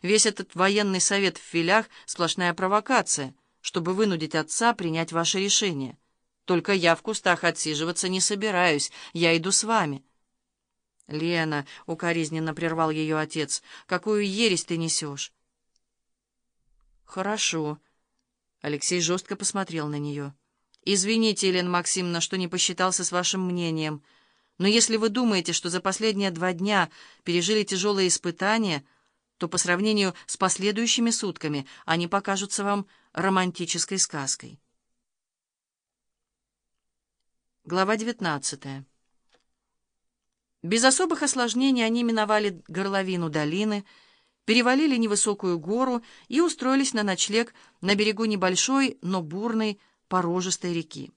Весь этот военный совет в филях — сплошная провокация, чтобы вынудить отца принять ваше решение. Только я в кустах отсиживаться не собираюсь, я иду с вами». «Лена», — укоризненно прервал ее отец, — «какую ересь ты несешь?» «Хорошо». Алексей жестко посмотрел на нее. «Извините, Елена Максимовна, что не посчитался с вашим мнением, но если вы думаете, что за последние два дня пережили тяжелые испытания, то по сравнению с последующими сутками они покажутся вам романтической сказкой». Глава девятнадцатая. Без особых осложнений они миновали горловину долины, перевалили невысокую гору и устроились на ночлег на берегу небольшой, но бурной, порожистой реки.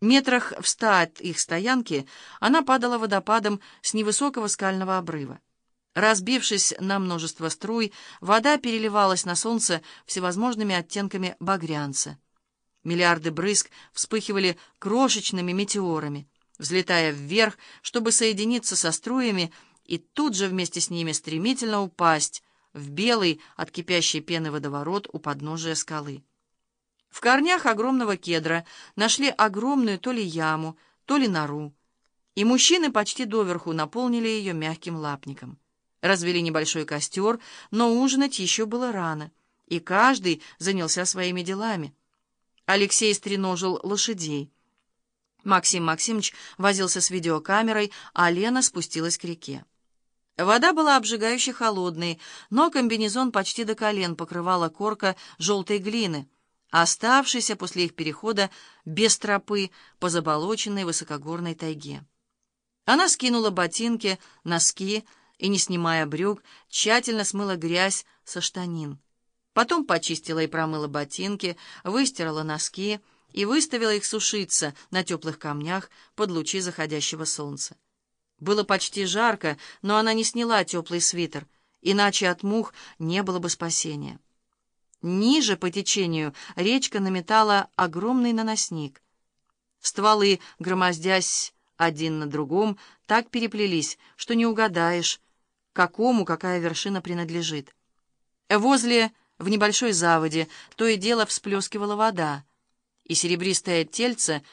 Метрах в ста от их стоянки она падала водопадом с невысокого скального обрыва. Разбившись на множество струй, вода переливалась на солнце всевозможными оттенками багрянца. Миллиарды брызг вспыхивали крошечными метеорами взлетая вверх, чтобы соединиться со струями и тут же вместе с ними стремительно упасть в белый от кипящей пены водоворот у подножия скалы. В корнях огромного кедра нашли огромную то ли яму, то ли нору, и мужчины почти доверху наполнили ее мягким лапником. Развели небольшой костер, но ужинать еще было рано, и каждый занялся своими делами. Алексей стреножил лошадей. Максим Максимович возился с видеокамерой, а Лена спустилась к реке. Вода была обжигающе холодной, но комбинезон почти до колен покрывала корка желтой глины, оставшейся после их перехода без тропы по заболоченной высокогорной тайге. Она скинула ботинки, носки и, не снимая брюк, тщательно смыла грязь со штанин. Потом почистила и промыла ботинки, выстирала носки, и выставила их сушиться на теплых камнях под лучи заходящего солнца. Было почти жарко, но она не сняла теплый свитер, иначе от мух не было бы спасения. Ниже по течению речка наметала огромный наносник. Стволы, громоздясь один на другом, так переплелись, что не угадаешь, какому какая вершина принадлежит. Возле, в небольшой заводе, то и дело всплескивала вода — и серебристое тельце,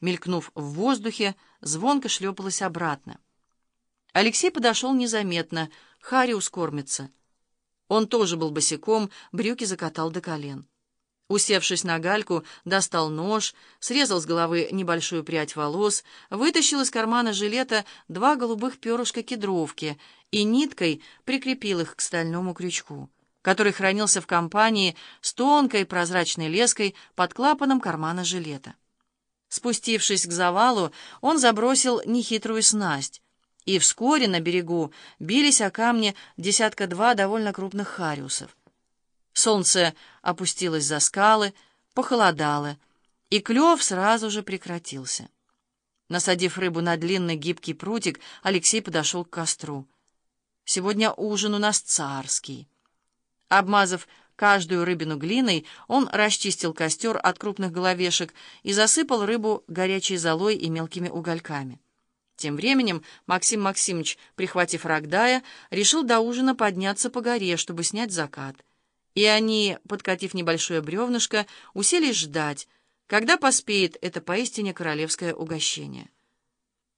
мелькнув в воздухе, звонко шлепалось обратно. Алексей подошел незаметно, Хариус кормится. Он тоже был босиком, брюки закатал до колен. Усевшись на гальку, достал нож, срезал с головы небольшую прядь волос, вытащил из кармана жилета два голубых перышка кедровки и ниткой прикрепил их к стальному крючку который хранился в компании с тонкой прозрачной леской под клапаном кармана жилета. Спустившись к завалу, он забросил нехитрую снасть, и вскоре на берегу бились о камни десятка-два довольно крупных хариусов. Солнце опустилось за скалы, похолодало, и клев сразу же прекратился. Насадив рыбу на длинный гибкий прутик, Алексей подошел к костру. «Сегодня ужин у нас царский». Обмазав каждую рыбину глиной, он расчистил костер от крупных головешек и засыпал рыбу горячей золой и мелкими угольками. Тем временем Максим Максимович, прихватив Рогдая, решил до ужина подняться по горе, чтобы снять закат. И они, подкатив небольшое бревнышко, уселись ждать, когда поспеет это поистине королевское угощение.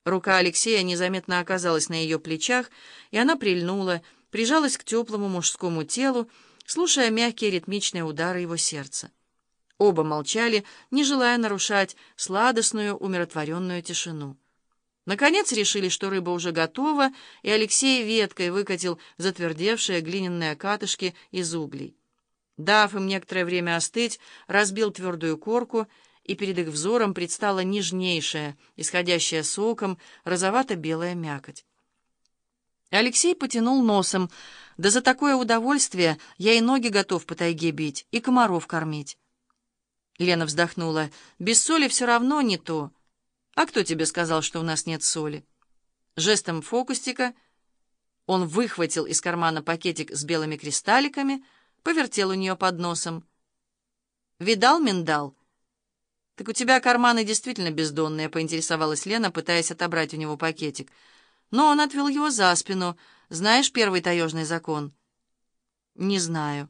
Рука Алексея незаметно оказалась на ее плечах, и она прильнула, прижалась к теплому мужскому телу, слушая мягкие ритмичные удары его сердца. Оба молчали, не желая нарушать сладостную, умиротворенную тишину. Наконец решили, что рыба уже готова, и Алексей веткой выкатил затвердевшие глиняные катышки из углей. Дав им некоторое время остыть, разбил твердую корку, и перед их взором предстала нежнейшая, исходящая соком, розовато-белая мякоть. Алексей потянул носом. «Да за такое удовольствие я и ноги готов по тайге бить, и комаров кормить». Лена вздохнула. «Без соли все равно не то. А кто тебе сказал, что у нас нет соли?» Жестом фокустика он выхватил из кармана пакетик с белыми кристалликами, повертел у нее под носом. «Видал миндал?» «Так у тебя карманы действительно бездонные», — поинтересовалась Лена, пытаясь отобрать у него пакетик. Но он отвел его за спину. Знаешь первый таежный закон? «Не знаю».